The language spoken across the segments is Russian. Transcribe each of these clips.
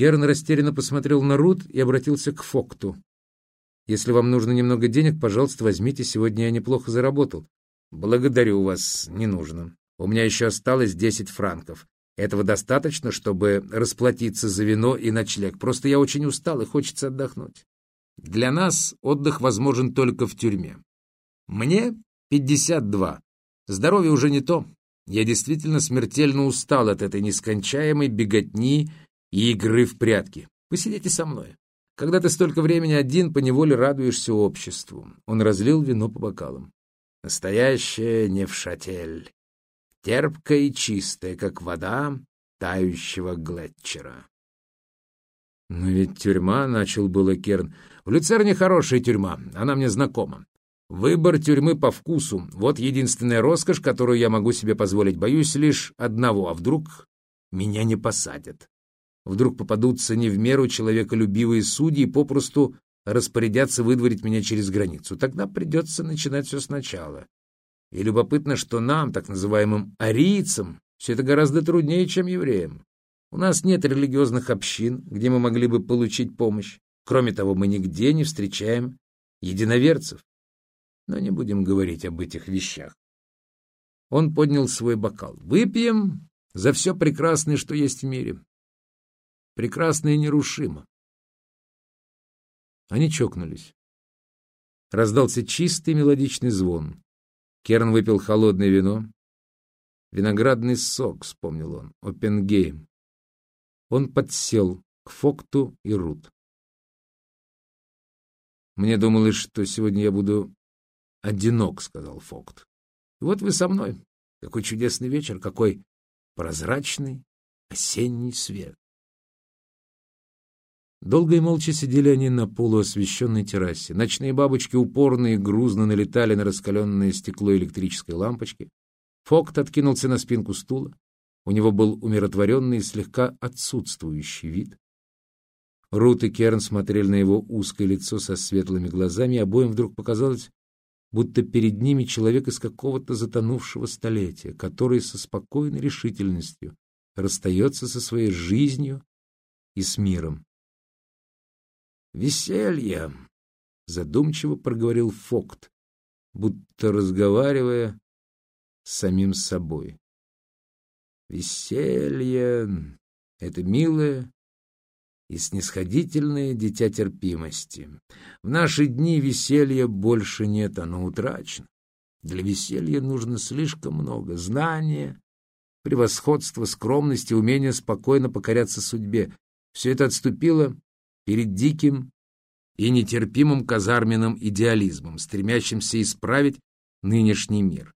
Керн растерянно посмотрел на Рут и обратился к Фокту. «Если вам нужно немного денег, пожалуйста, возьмите, сегодня я неплохо заработал». «Благодарю вас, не нужно. У меня еще осталось десять франков. Этого достаточно, чтобы расплатиться за вино и ночлег. Просто я очень устал и хочется отдохнуть. Для нас отдых возможен только в тюрьме. Мне 52. Здоровье уже не то. Я действительно смертельно устал от этой нескончаемой беготни и игры в прятки. Посидите со мной. Когда ты столько времени один, поневоле радуешься обществу. Он разлил вино по бокалам. Настоящая невшатель. Терпкая и чистая, как вода тающего Глетчера. «Но ведь тюрьма», — начал было Керн. «В Люцерне хорошая тюрьма, она мне знакома. Выбор тюрьмы по вкусу — вот единственная роскошь, которую я могу себе позволить. Боюсь лишь одного, а вдруг меня не посадят? Вдруг попадутся не в меру человеколюбивые судьи и попросту распорядятся выдворить меня через границу. Тогда придется начинать все сначала. И любопытно, что нам, так называемым арийцам, все это гораздо труднее, чем евреям. У нас нет религиозных общин, где мы могли бы получить помощь. Кроме того, мы нигде не встречаем единоверцев. Но не будем говорить об этих вещах. Он поднял свой бокал. Выпьем за все прекрасное, что есть в мире. Прекрасное и нерушимо. Они чокнулись. Раздался чистый мелодичный звон. Керн выпил холодное вино. «Виноградный сок», — вспомнил он, — «Опенгейм». Он подсел к Фокту и Рут. «Мне думалось, что сегодня я буду одинок», — сказал Фокт. «И вот вы со мной. Какой чудесный вечер, какой прозрачный осенний свет». Долго и молча сидели они на полуосвещенной террасе. Ночные бабочки упорно и грузно налетали на раскаленное стекло электрической лампочки. Фокт откинулся на спинку стула. У него был умиротворенный и слегка отсутствующий вид. Рут и Керн смотрели на его узкое лицо со светлыми глазами, и обоим вдруг показалось, будто перед ними человек из какого-то затонувшего столетия, который со спокойной решительностью расстается со своей жизнью и с миром. «Веселье!» — задумчиво проговорил Фокт, будто разговаривая с самим собой. «Веселье — это милое и снисходительное дитя терпимости. В наши дни веселья больше нет, оно утрачено. Для веселья нужно слишком много знания, превосходства, скромности, умения спокойно покоряться судьбе. Все это отступило перед диким и нетерпимым казарменным идеализмом, стремящимся исправить нынешний мир.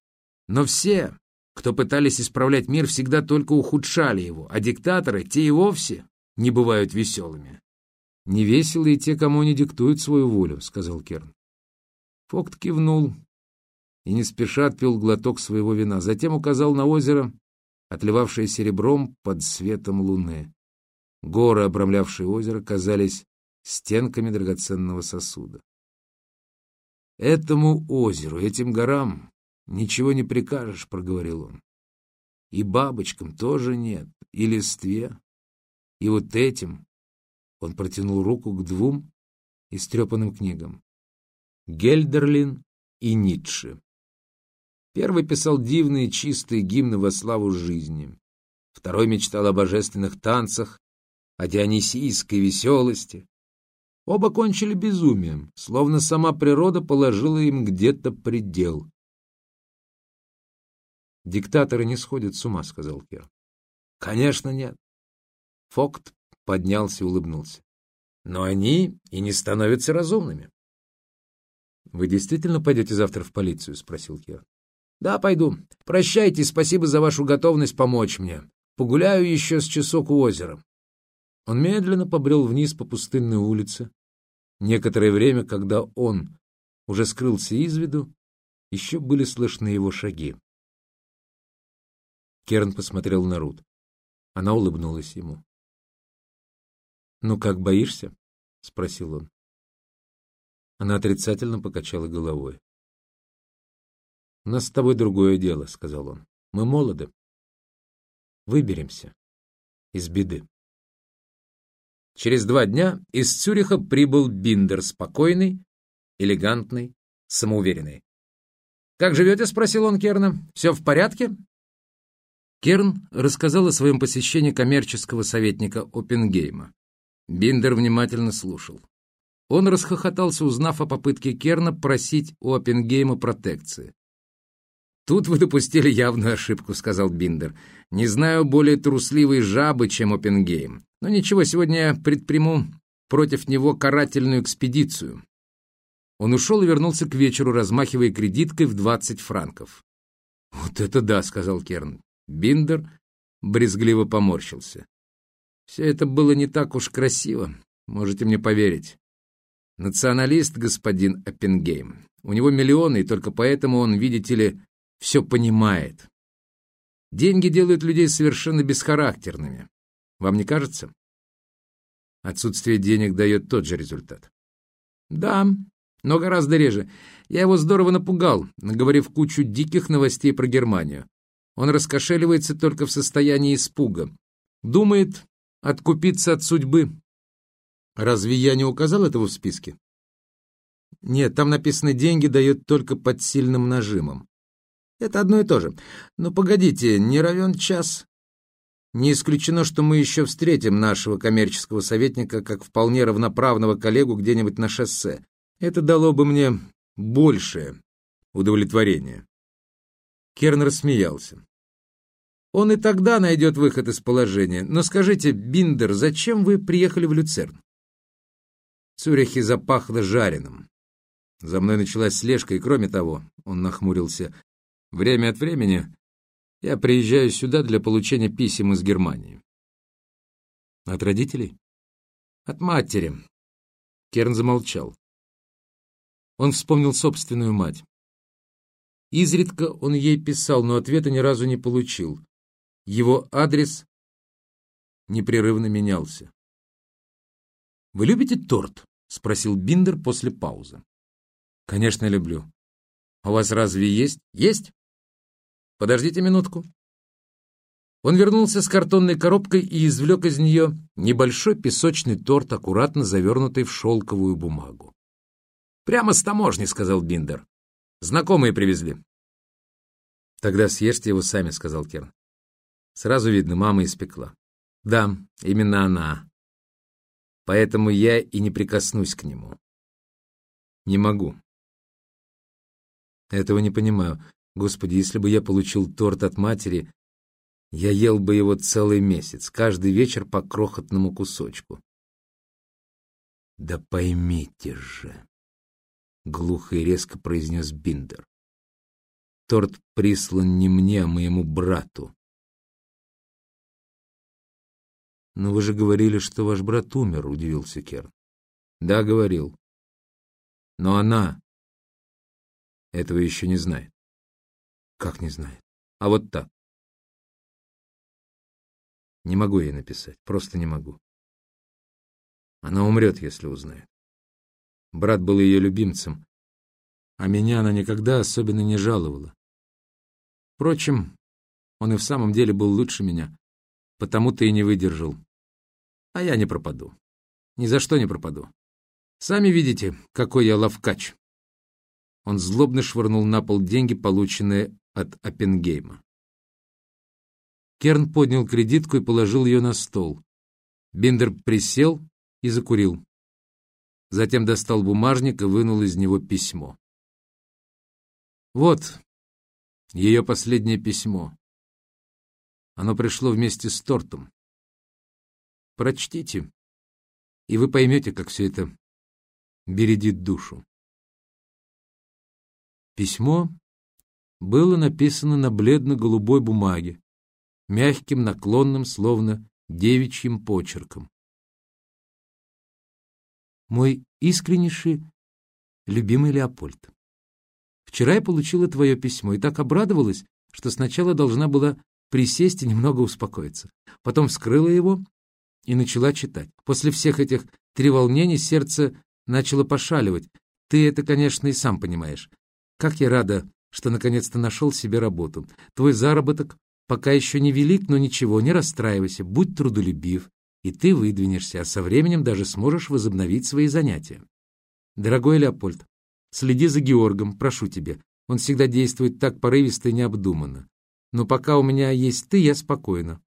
Но все, кто пытались исправлять мир, всегда только ухудшали его, а диктаторы, те и вовсе не бывают веселыми. «Не весело и те, кому они диктуют свою волю», — сказал Керн. Фокт кивнул и не спеша отпил глоток своего вина, затем указал на озеро, отливавшее серебром под светом луны. Горы, обрамлявшие озеро, казались стенками драгоценного сосуда. «Этому озеру, этим горам ничего не прикажешь», — проговорил он. «И бабочкам тоже нет, и листве, и вот этим...» Он протянул руку к двум истрепанным книгам. Гельдерлин и Ницше. Первый писал дивные чистые гимны во славу жизни. Второй мечтал о божественных танцах о дионисийской веселости. Оба кончили безумием, словно сама природа положила им где-то предел. «Диктаторы не сходят с ума», — сказал Кер. «Конечно нет». Фокт поднялся и улыбнулся. «Но они и не становятся разумными». «Вы действительно пойдете завтра в полицию?» — спросил Кер. «Да, пойду. Прощайте, спасибо за вашу готовность помочь мне. Погуляю еще с часок у озера. Он медленно побрел вниз по пустынной улице. Некоторое время, когда он уже скрылся из виду, еще были слышны его шаги. Керн посмотрел на Рут. Она улыбнулась ему. «Ну как, боишься?» — спросил он. Она отрицательно покачала головой. «У нас с тобой другое дело», — сказал он. «Мы молоды. Выберемся из беды». Через два дня из Цюриха прибыл Биндер, спокойный, элегантный, самоуверенный. «Как живете?» — спросил он Керна. «Все в порядке?» Керн рассказал о своем посещении коммерческого советника Оппенгейма. Биндер внимательно слушал. Он расхохотался, узнав о попытке Керна просить у Оппенгейма протекции. «Тут вы допустили явную ошибку», — сказал Биндер. «Не знаю более трусливой жабы, чем Оппенгейм. Но ничего, сегодня я предприму против него карательную экспедицию». Он ушел и вернулся к вечеру, размахивая кредиткой в 20 франков. «Вот это да», — сказал Керн. Биндер брезгливо поморщился. «Все это было не так уж красиво, можете мне поверить. Националист господин Оппенгейм. У него миллионы, и только поэтому он, видите ли, все понимает. Деньги делают людей совершенно бесхарактерными. Вам не кажется? Отсутствие денег дает тот же результат. Да, но гораздо реже. Я его здорово напугал, наговорив кучу диких новостей про Германию. Он раскошеливается только в состоянии испуга. Думает откупиться от судьбы. Разве я не указал этого в списке? Нет, там написано «деньги дают только под сильным нажимом». Это одно и то же. Но погодите, не равен час. Не исключено, что мы еще встретим нашего коммерческого советника как вполне равноправного коллегу где-нибудь на шоссе. Это дало бы мне большее удовлетворение. Керн рассмеялся. Он и тогда найдет выход из положения. Но скажите, Биндер, зачем вы приехали в Люцерн? В Цюрихе запахло жареным. За мной началась слежка, и кроме того, он нахмурился, время от времени я приезжаю сюда для получения писем из Германии. От родителей? От матери. Керн замолчал. Он вспомнил собственную мать. Изредка он ей писал, но ответа ни разу не получил. Его адрес непрерывно менялся. «Вы любите торт?» — спросил Биндер после паузы. «Конечно, люблю. А у вас разве есть?» «Есть?» «Подождите минутку». Он вернулся с картонной коробкой и извлек из нее небольшой песочный торт, аккуратно завернутый в шелковую бумагу. «Прямо с таможни», — сказал Биндер. «Знакомые привезли». «Тогда съешьте его сами», — сказал Керн. Сразу видно, мама испекла. «Да, именно она поэтому я и не прикоснусь к нему. Не могу. Этого не понимаю. Господи, если бы я получил торт от матери, я ел бы его целый месяц, каждый вечер по крохотному кусочку. Да поймите же, глухо и резко произнес Биндер. Торт прислан не мне, а моему брату. «Но вы же говорили, что ваш брат умер», — удивился Керн. «Да, говорил. Но она этого еще не знает». «Как не знает?» «А вот так. Не могу ей написать, просто не могу. Она умрет, если узнает. Брат был ее любимцем, а меня она никогда особенно не жаловала. Впрочем, он и в самом деле был лучше меня, потому ты и не выдержал. А я не пропаду. Ни за что не пропаду. Сами видите, какой я ловкач. Он злобно швырнул на пол деньги, полученные от Оппенгейма. Керн поднял кредитку и положил ее на стол. Биндер присел и закурил. Затем достал бумажник и вынул из него письмо. Вот ее последнее письмо. Оно пришло вместе с тортом. Прочтите, и вы поймете, как все это бередит душу. Письмо было написано на бледно-голубой бумаге, мягким, наклонным, словно девичьим почерком. Мой искреннейший, любимый Леопольд, вчера я получила твое письмо и так обрадовалась, что сначала должна была присесть и немного успокоиться. Потом вскрыла его и начала читать. После всех этих треволнений сердце начало пошаливать. Ты это, конечно, и сам понимаешь. Как я рада, что наконец-то нашел себе работу. Твой заработок пока еще не велик, но ничего, не расстраивайся, будь трудолюбив. и ты выдвинешься, а со временем даже сможешь возобновить свои занятия. Дорогой Леопольд, следи за Георгом, прошу тебя. Он всегда действует так порывисто и необдуманно. Но пока у меня есть ты, я спокойна.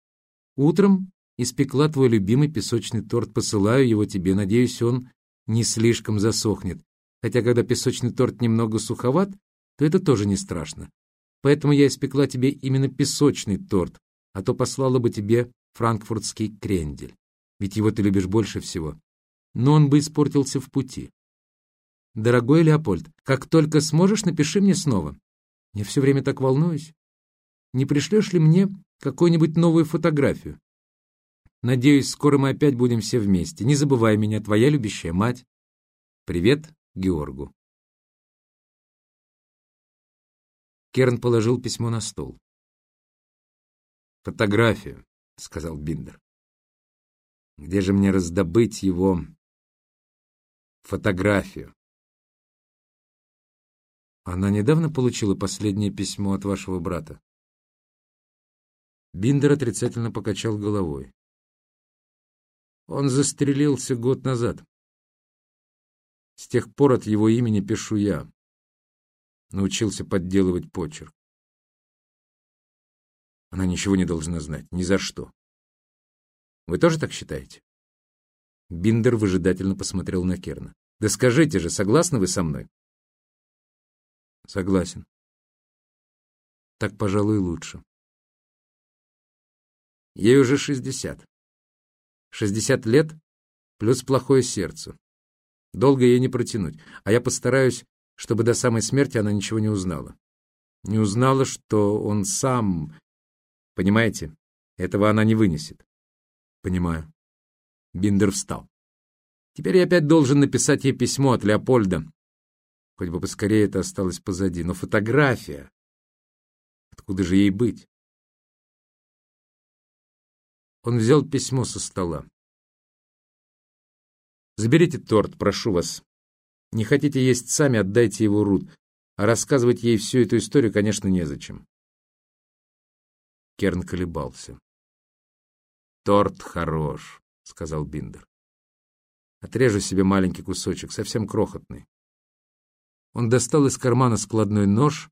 Утром испекла твой любимый песочный торт, посылаю его тебе, надеюсь, он не слишком засохнет. Хотя, когда песочный торт немного суховат, то это тоже не страшно. Поэтому я испекла тебе именно песочный торт, а то послала бы тебе франкфуртский крендель. Ведь его ты любишь больше всего. Но он бы испортился в пути. Дорогой Леопольд, как только сможешь, напиши мне снова. Я все время так волнуюсь. Не пришлешь ли мне какую-нибудь новую фотографию? Надеюсь, скоро мы опять будем все вместе. Не забывай меня, твоя любящая мать. Привет, Георгу. Керн положил письмо на стол. «Фотографию», — сказал Биндер. «Где же мне раздобыть его фотографию?» Она недавно получила последнее письмо от вашего брата. Биндер отрицательно покачал головой. Он застрелился год назад. С тех пор от его имени пишу я. Научился подделывать почерк. Она ничего не должна знать, ни за что. Вы тоже так считаете? Биндер выжидательно посмотрел на Керна. Да скажите же, согласны вы со мной? Согласен. Так, пожалуй, лучше. Ей уже шестьдесят. Шестьдесят лет плюс плохое сердце. Долго ей не протянуть, а я постараюсь, чтобы до самой смерти она ничего не узнала. Не узнала, что он сам... Понимаете, этого она не вынесет. Понимаю. Биндер встал. Теперь я опять должен написать ей письмо от Леопольда, Хоть бы поскорее это осталось позади. Но фотография... Откуда же ей быть? Он взял письмо со стола. «Заберите торт, прошу вас. Не хотите есть сами, отдайте его Рут. А рассказывать ей всю эту историю, конечно, незачем». Керн колебался. «Торт хорош», — сказал Биндер. «Отрежу себе маленький кусочек, совсем крохотный. Он достал из кармана складной нож,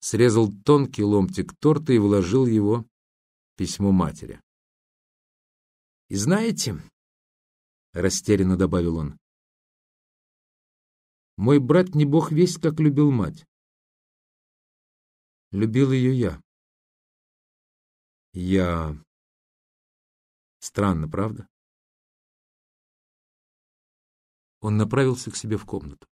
срезал тонкий ломтик торта и вложил его в письмо матери. «И знаете», — растерянно добавил он, — «мой брат не бог весть, как любил мать. Любил ее я. Я... Странно, правда?» Он направился к себе в комнату.